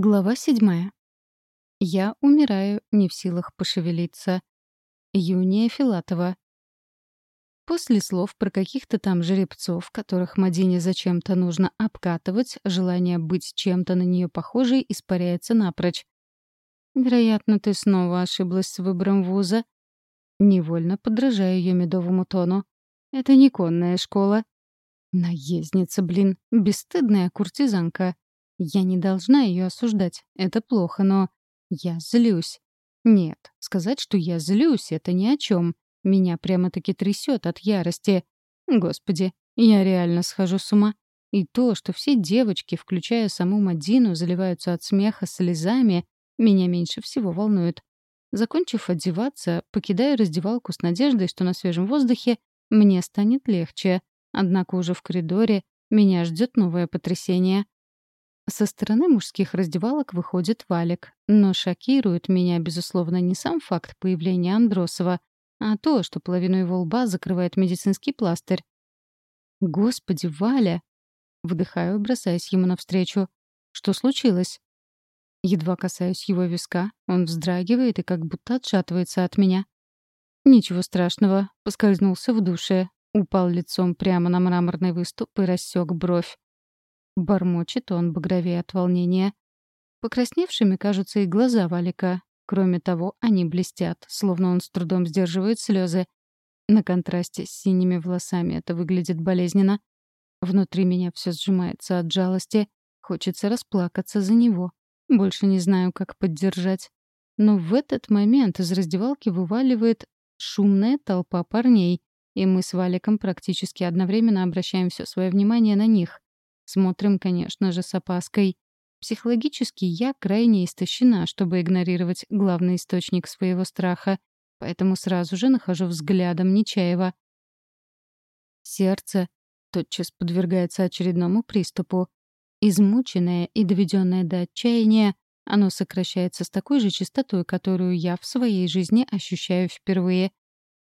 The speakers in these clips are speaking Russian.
Глава седьмая. Я умираю, не в силах пошевелиться. Юния Филатова. После слов про каких-то там жеребцов, которых Мадине зачем-то нужно обкатывать, желание быть чем-то на нее похожей испаряется напрочь. «Вероятно, ты снова ошиблась с выбором вуза». Невольно подражаю ее медовому тону. «Это не конная школа». Наездница, блин, бесстыдная куртизанка. Я не должна ее осуждать, это плохо, но я злюсь. Нет, сказать, что я злюсь, это ни о чем. Меня прямо-таки трясет от ярости. Господи, я реально схожу с ума. И то, что все девочки, включая саму Мадину, заливаются от смеха слезами, меня меньше всего волнует. Закончив одеваться, покидаю раздевалку с надеждой, что на свежем воздухе мне станет легче. Однако уже в коридоре меня ждет новое потрясение. Со стороны мужских раздевалок выходит Валик, но шокирует меня, безусловно, не сам факт появления Андросова, а то, что половину его лба закрывает медицинский пластырь. «Господи, Валя!» Вдыхаю, бросаясь ему навстречу. «Что случилось?» Едва касаюсь его виска, он вздрагивает и как будто отшатывается от меня. Ничего страшного, поскользнулся в душе, упал лицом прямо на мраморный выступ и рассек бровь. Бормочет он багровее от волнения. Покрасневшими кажутся и глаза Валика. Кроме того, они блестят, словно он с трудом сдерживает слезы. На контрасте с синими волосами это выглядит болезненно. Внутри меня все сжимается от жалости. Хочется расплакаться за него. Больше не знаю, как поддержать. Но в этот момент из раздевалки вываливает шумная толпа парней, и мы с Валиком практически одновременно обращаем все свое внимание на них. Смотрим, конечно же, с опаской. Психологически я крайне истощена, чтобы игнорировать главный источник своего страха, поэтому сразу же нахожу взглядом Нечаева. Сердце тотчас подвергается очередному приступу. Измученное и доведенное до отчаяния, оно сокращается с такой же частотой, которую я в своей жизни ощущаю впервые.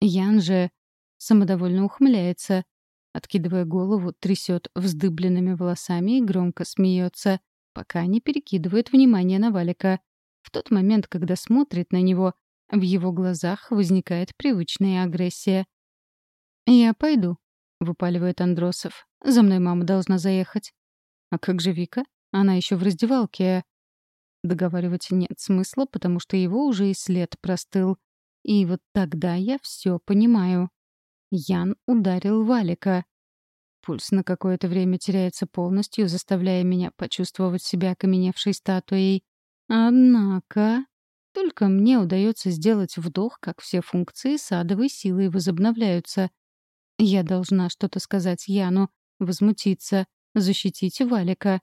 Ян же самодовольно ухмыляется, Откидывая голову, трясет вздыбленными волосами и громко смеется, пока не перекидывает внимание на Валика. В тот момент, когда смотрит на него, в его глазах возникает привычная агрессия. «Я пойду», — выпаливает Андросов. «За мной мама должна заехать». «А как же Вика? Она еще в раздевалке». Договаривать нет смысла, потому что его уже и след простыл. И вот тогда я все понимаю. Ян ударил Валика. Пульс на какое-то время теряется полностью, заставляя меня почувствовать себя окаменевшей статуей. Однако... Только мне удается сделать вдох, как все функции садовой силы возобновляются. Я должна что-то сказать Яну, возмутиться, защитить Валика.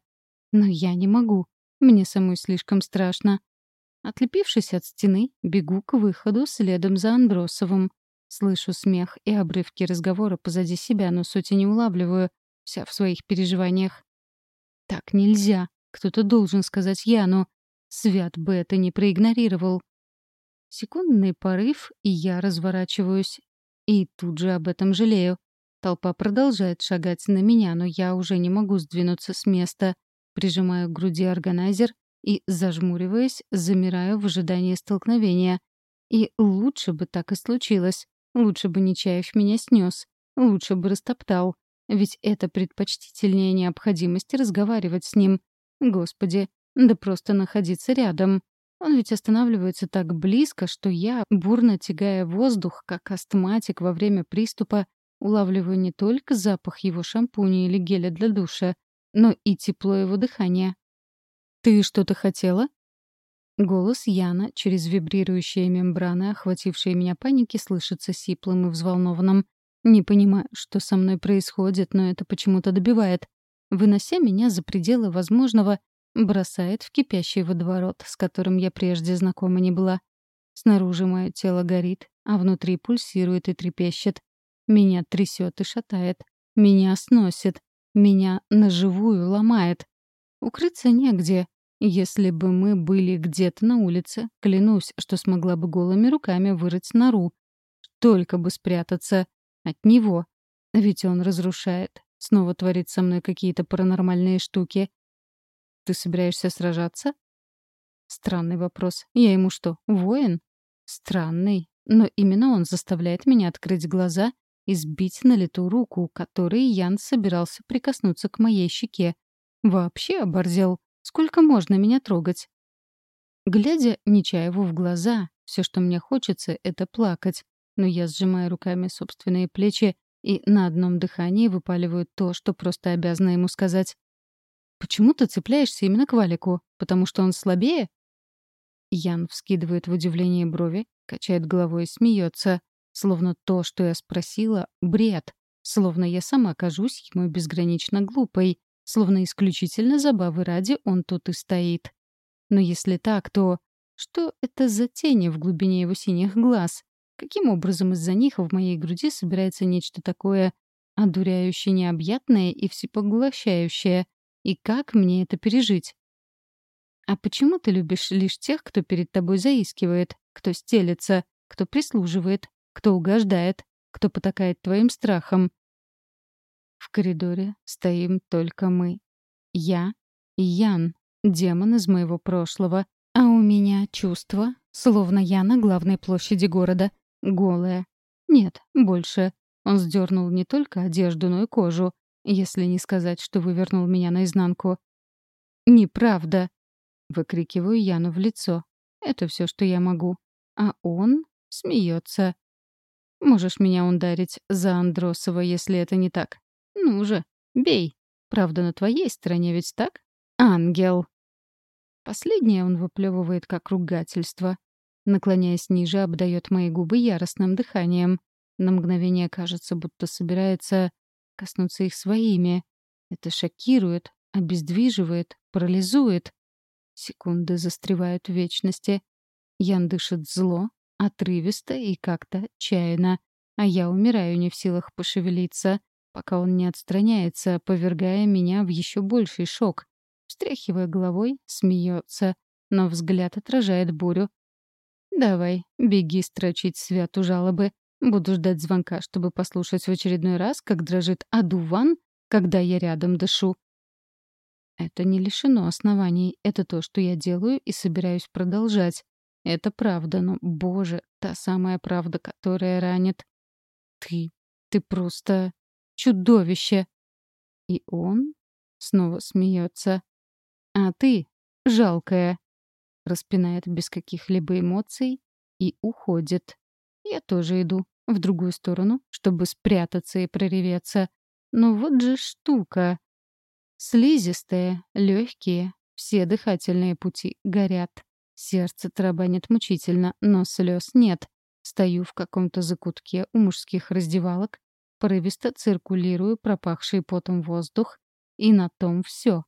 Но я не могу. Мне самой слишком страшно. Отлепившись от стены, бегу к выходу следом за Андросовым. Слышу смех и обрывки разговора позади себя, но сути не улавливаю, вся в своих переживаниях. Так нельзя. Кто-то должен сказать Яну. Свят бы это не проигнорировал. Секундный порыв, и я разворачиваюсь. И тут же об этом жалею. Толпа продолжает шагать на меня, но я уже не могу сдвинуться с места. Прижимаю к груди органайзер и, зажмуриваясь, замираю в ожидании столкновения. И лучше бы так и случилось. Лучше бы Нечаев меня снес, лучше бы растоптал. Ведь это предпочтительнее необходимости разговаривать с ним. Господи, да просто находиться рядом. Он ведь останавливается так близко, что я, бурно тягая воздух, как астматик во время приступа, улавливаю не только запах его шампуня или геля для душа, но и тепло его дыхания. «Ты что-то хотела?» Голос Яна через вибрирующие мембраны, охватившие меня паники, слышится сиплым и взволнованным. Не понимаю, что со мной происходит, но это почему-то добивает. Вынося меня за пределы возможного, бросает в кипящий водоворот, с которым я прежде знакома не была. Снаружи мое тело горит, а внутри пульсирует и трепещет. Меня трясет и шатает. Меня сносит. Меня наживую ломает. Укрыться негде, если бы мы были где-то на улице, клянусь, что смогла бы голыми руками вырыть нору. Только бы спрятаться от него. Ведь он разрушает. Снова творит со мной какие-то паранормальные штуки. Ты собираешься сражаться? Странный вопрос. Я ему что, воин? Странный. Но именно он заставляет меня открыть глаза и сбить на лету руку, которой Ян собирался прикоснуться к моей щеке. Вообще оборзел. Сколько можно меня трогать? Глядя Нечаеву в глаза, все, что мне хочется, — это плакать. Но я сжимаю руками собственные плечи и на одном дыхании выпаливаю то, что просто обязана ему сказать. «Почему ты цепляешься именно к Валику? Потому что он слабее?» Ян вскидывает в удивлении брови, качает головой и смеется, словно то, что я спросила, — бред, словно я сама кажусь ему безгранично глупой, словно исключительно забавы ради он тут и стоит. Но если так, то что это за тени в глубине его синих глаз? Каким образом из-за них в моей груди собирается нечто такое одуряющее, необъятное и всепоглощающее? И как мне это пережить? А почему ты любишь лишь тех, кто перед тобой заискивает, кто стелется, кто прислуживает, кто угождает, кто потакает твоим страхом? В коридоре стоим только мы. Я и Ян, демон из моего прошлого, а у меня чувство, словно я на главной площади города, голая. Нет, больше. Он сдернул не только одежду, но и кожу, если не сказать, что вывернул меня наизнанку. «Неправда!» Выкрикиваю Яну в лицо. Это все, что я могу. А он смеется. Можешь меня ударить за Андросова, если это не так. Ну же, бей. Правда, на твоей стороне ведь так? Ангел. Последнее он выплевывает как ругательство. Наклоняясь ниже, обдает мои губы яростным дыханием. На мгновение кажется, будто собирается коснуться их своими. Это шокирует, обездвиживает, парализует. Секунды застревают в вечности. Ян дышит зло, отрывисто и как-то чаянно, а я умираю не в силах пошевелиться, пока он не отстраняется, повергая меня в еще больший шок. Встряхивая головой, смеется, но взгляд отражает бурю. «Давай, беги строчить святу жалобы. Буду ждать звонка, чтобы послушать в очередной раз, как дрожит адуван, когда я рядом дышу. Это не лишено оснований. Это то, что я делаю и собираюсь продолжать. Это правда, но, боже, та самая правда, которая ранит. Ты, ты просто чудовище. И он снова смеется. А ты, жалкая, распинает без каких-либо эмоций и уходит. Я тоже иду в другую сторону, чтобы спрятаться и прореветься. Но вот же штука. Слизистые, легкие, все дыхательные пути горят. Сердце тарабанит мучительно, но слез нет. Стою в каком-то закутке у мужских раздевалок, порывисто циркулирую пропахший потом воздух, и на том все.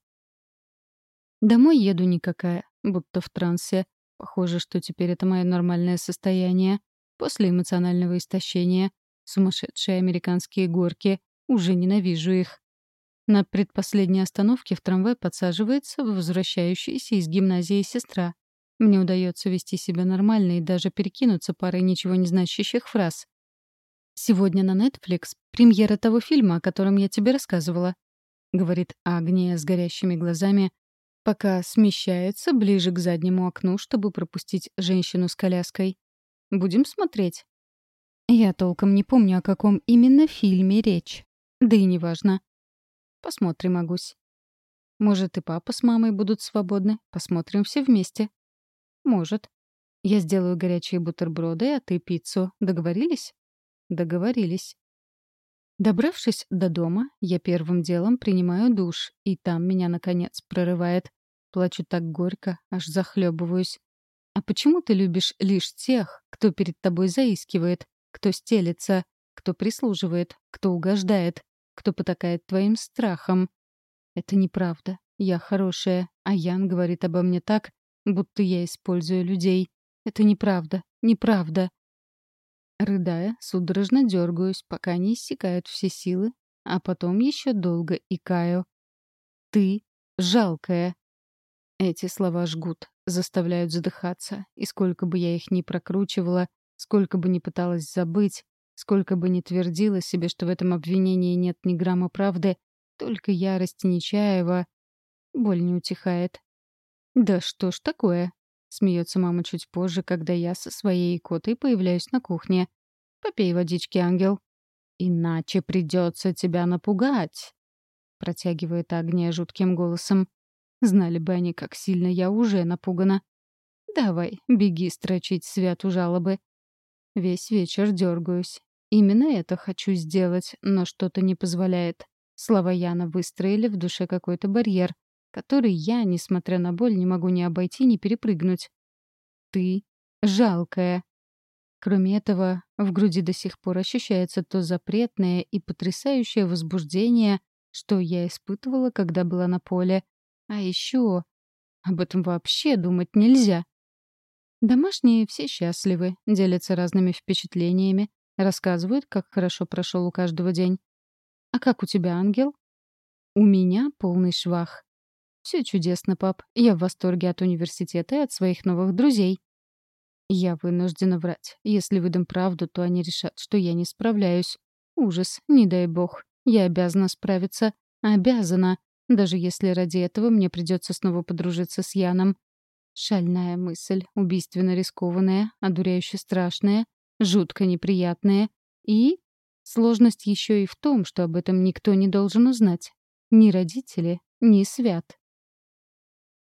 Домой еду никакая, будто в трансе. Похоже, что теперь это мое нормальное состояние. После эмоционального истощения. Сумасшедшие американские горки. Уже ненавижу их. На предпоследней остановке в трамвай подсаживается возвращающаяся из гимназии сестра. Мне удается вести себя нормально и даже перекинуться парой ничего не значащих фраз. «Сегодня на Netflix премьера того фильма, о котором я тебе рассказывала», — говорит Агния с горящими глазами, пока смещается ближе к заднему окну, чтобы пропустить женщину с коляской. «Будем смотреть». Я толком не помню, о каком именно фильме речь. Да и неважно. Посмотрим, Агусь. Может, и папа с мамой будут свободны. Посмотрим все вместе. Может. Я сделаю горячие бутерброды, а ты пиццу. Договорились? Договорились. Добравшись до дома, я первым делом принимаю душ, и там меня, наконец, прорывает. Плачу так горько, аж захлебываюсь. А почему ты любишь лишь тех, кто перед тобой заискивает, кто стелется, кто прислуживает, кто угождает? кто потакает твоим страхом. Это неправда. Я хорошая, а Ян говорит обо мне так, будто я использую людей. Это неправда, неправда. Рыдая, судорожно дергаюсь, пока не иссякают все силы, а потом еще долго икаю. Ты жалкая. Эти слова жгут, заставляют задыхаться, и сколько бы я их ни прокручивала, сколько бы ни пыталась забыть, Сколько бы ни твердила себе, что в этом обвинении нет ни грамма правды, только ярость Нечаева... Боль не утихает. Да что ж такое? Смеется мама чуть позже, когда я со своей икотой появляюсь на кухне. «Попей водички, ангел». «Иначе придется тебя напугать», — протягивает Агния жутким голосом. Знали бы они, как сильно я уже напугана. «Давай, беги строчить святу жалобы». Весь вечер дергаюсь. Именно это хочу сделать, но что-то не позволяет. Слова Яна выстроили в душе какой-то барьер, который я, несмотря на боль, не могу ни обойти, ни перепрыгнуть. Ты жалкая. Кроме этого, в груди до сих пор ощущается то запретное и потрясающее возбуждение, что я испытывала, когда была на поле. А еще об этом вообще думать нельзя. Домашние все счастливы, делятся разными впечатлениями, рассказывают, как хорошо прошел у каждого день. «А как у тебя, ангел?» «У меня полный швах. Все чудесно, пап. Я в восторге от университета и от своих новых друзей. Я вынуждена врать. Если выдам правду, то они решат, что я не справляюсь. Ужас, не дай бог. Я обязана справиться. Обязана. Даже если ради этого мне придется снова подружиться с Яном. Шальная мысль, убийственно рискованная, одуряюще страшная, жутко неприятная. И сложность еще и в том, что об этом никто не должен узнать. Ни родители, ни свят.